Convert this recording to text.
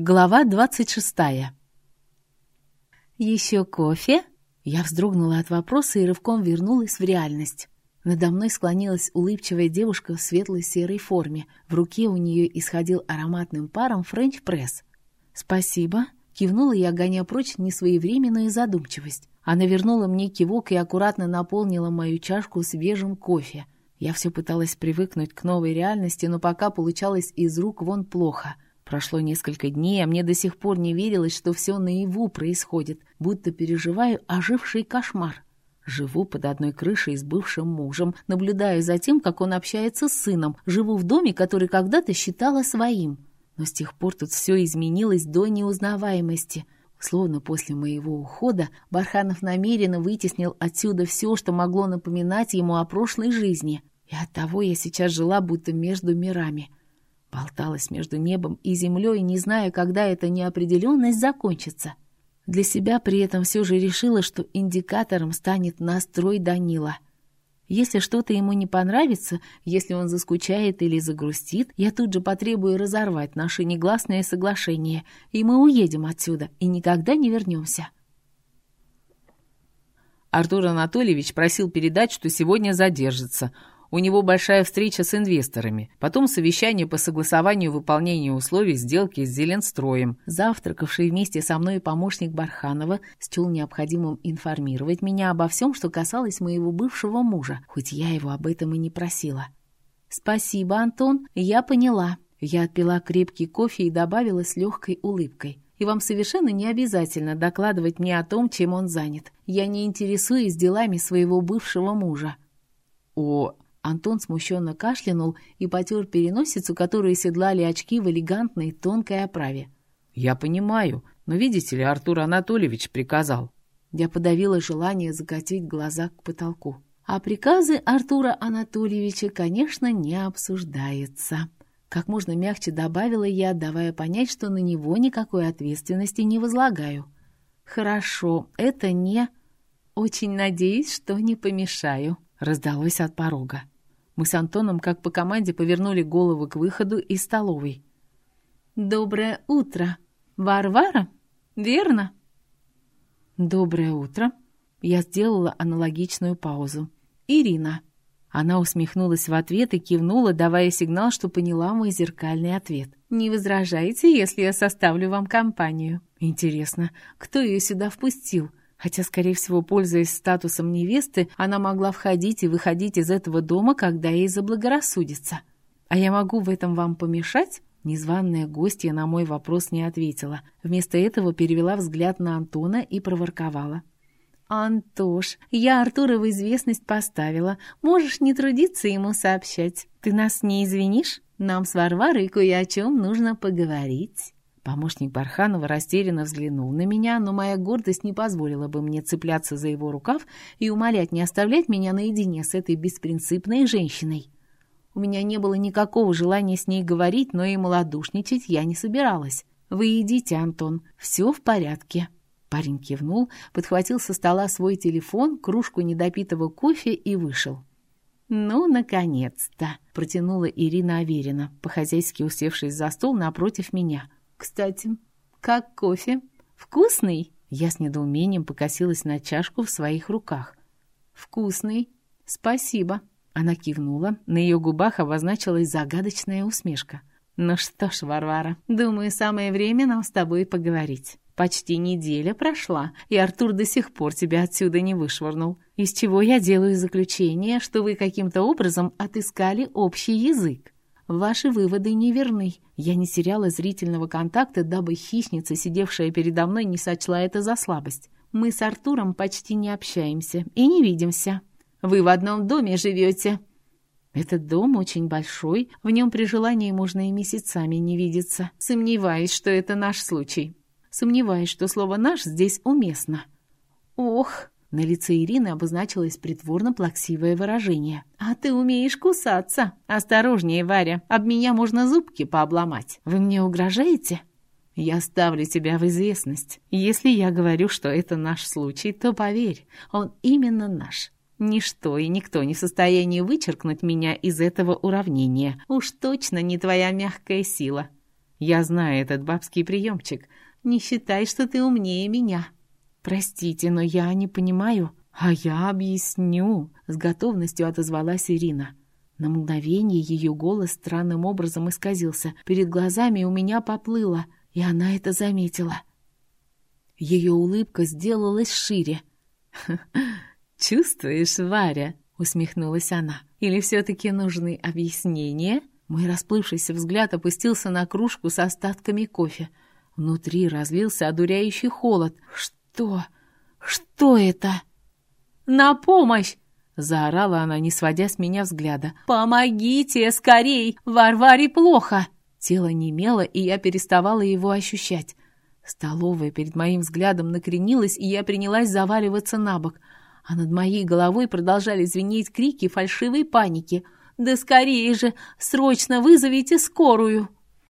Глава двадцать шестая. «Еще кофе?» Я вздрогнула от вопроса и рывком вернулась в реальность. Надо мной склонилась улыбчивая девушка в светлой серой форме. В руке у нее исходил ароматным паром френч-пресс. «Спасибо», — кивнула я, гоня прочь несвоевременную задумчивость. Она вернула мне кивок и аккуратно наполнила мою чашку свежим кофе. Я все пыталась привыкнуть к новой реальности, но пока получалось из рук вон плохо — Прошло несколько дней, а мне до сих пор не верилось, что все наяву происходит, будто переживаю оживший кошмар. Живу под одной крышей с бывшим мужем, наблюдаю за тем, как он общается с сыном, живу в доме, который когда-то считала своим. Но с тех пор тут все изменилось до неузнаваемости. Словно после моего ухода Барханов намеренно вытеснил отсюда все, что могло напоминать ему о прошлой жизни. И оттого я сейчас жила будто между мирами — Болталась между небом и землей, не зная, когда эта неопределенность закончится. Для себя при этом все же решила, что индикатором станет настрой Данила. Если что-то ему не понравится, если он заскучает или загрустит, я тут же потребую разорвать наше негласное соглашение, и мы уедем отсюда и никогда не вернемся. Артур Анатольевич просил передать, что сегодня задержится. У него большая встреча с инвесторами, потом совещание по согласованию выполнения условий сделки с Зеленстроем. Завтракавший вместе со мной помощник Барханова счел необходимым информировать меня обо всем, что касалось моего бывшего мужа, хоть я его об этом и не просила. «Спасибо, Антон, я поняла». Я отпила крепкий кофе и добавила с легкой улыбкой. И вам совершенно не обязательно докладывать мне о том, чем он занят. Я не интересуюсь делами своего бывшего мужа». «О, Антон смущенно кашлянул и потер переносицу, которую седлали очки в элегантной тонкой оправе. «Я понимаю, но видите ли, Артур Анатольевич приказал». Я подавила желание закатить глаза к потолку. А приказы Артура Анатольевича, конечно, не обсуждаются. Как можно мягче добавила я, давая понять, что на него никакой ответственности не возлагаю. «Хорошо, это не...» «Очень надеюсь, что не помешаю», — раздалось от порога. Мы с Антоном, как по команде, повернули головы к выходу из столовой. «Доброе утро! Варвара? Верно?» «Доброе утро!» Я сделала аналогичную паузу. «Ирина!» Она усмехнулась в ответ и кивнула, давая сигнал, что поняла мой зеркальный ответ. «Не возражаете, если я составлю вам компанию?» «Интересно, кто ее сюда впустил? Хотя, скорее всего, пользуясь статусом невесты, она могла входить и выходить из этого дома, когда ей заблагорассудится. «А я могу в этом вам помешать?» Незваная гостья на мой вопрос не ответила. Вместо этого перевела взгляд на Антона и проворковала. «Антош, я Артура в известность поставила. Можешь не трудиться ему сообщать. Ты нас не извинишь? Нам с Варварой кое о чем нужно поговорить». Помощник Барханова растерянно взглянул на меня, но моя гордость не позволила бы мне цепляться за его рукав и умолять не оставлять меня наедине с этой беспринципной женщиной. У меня не было никакого желания с ней говорить, но и малодушничать я не собиралась. «Вы идите, Антон, все в порядке». Парень кивнул, подхватил со стола свой телефон, кружку недопитого кофе и вышел. «Ну, наконец-то!» — протянула Ирина Аверина, по-хозяйски усевшись за стол напротив меня — кстати, как кофе? Вкусный?» Я с недоумением покосилась на чашку в своих руках. «Вкусный. Спасибо». Она кивнула, на ее губах обозначилась загадочная усмешка. «Ну что ж, Варвара, думаю, самое время нам с тобой поговорить. Почти неделя прошла, и Артур до сих пор тебя отсюда не вышвырнул. Из чего я делаю заключение, что вы каким-то образом отыскали общий язык. Ваши выводы неверны. Я не теряла зрительного контакта, дабы хищница, сидевшая передо мной, не сочла это за слабость. Мы с Артуром почти не общаемся и не видимся. Вы в одном доме живете. Этот дом очень большой, в нем при желании можно и месяцами не видеться. Сомневаюсь, что это наш случай. Сомневаюсь, что слово «наш» здесь уместно. Ох, на лице Ирины обозначилось притворно плаксивое выражение. «А ты умеешь кусаться! Осторожнее, Варя, об меня можно зубки пообломать. Вы мне угрожаете?» «Я ставлю тебя в известность. Если я говорю, что это наш случай, то поверь, он именно наш. Ничто и никто не в состоянии вычеркнуть меня из этого уравнения. Уж точно не твоя мягкая сила. Я знаю этот бабский приемчик. Не считай, что ты умнее меня. Простите, но я не понимаю. А я объясню, с готовностью отозвалась Ирина. На мгновение ее голос странным образом исказился. Перед глазами у меня поплыло, и она это заметила. Ее улыбка сделалась шире. «Чувствуешь, Варя?» — усмехнулась она. «Или все-таки нужны объяснения?» Мой расплывшийся взгляд опустился на кружку с остатками кофе. Внутри разлился одуряющий холод. «Что? Что это?» «На помощь!» — заорала она, не сводя с меня взгляда. «Помогите, скорей! Варваре плохо!» Тело немело, и я переставала его ощущать. Столовая перед моим взглядом накренилась, и я принялась заваливаться на бок, а над моей головой продолжали звенеть крики фальшивой паники — «Да скорее же! Срочно вызовите скорую!»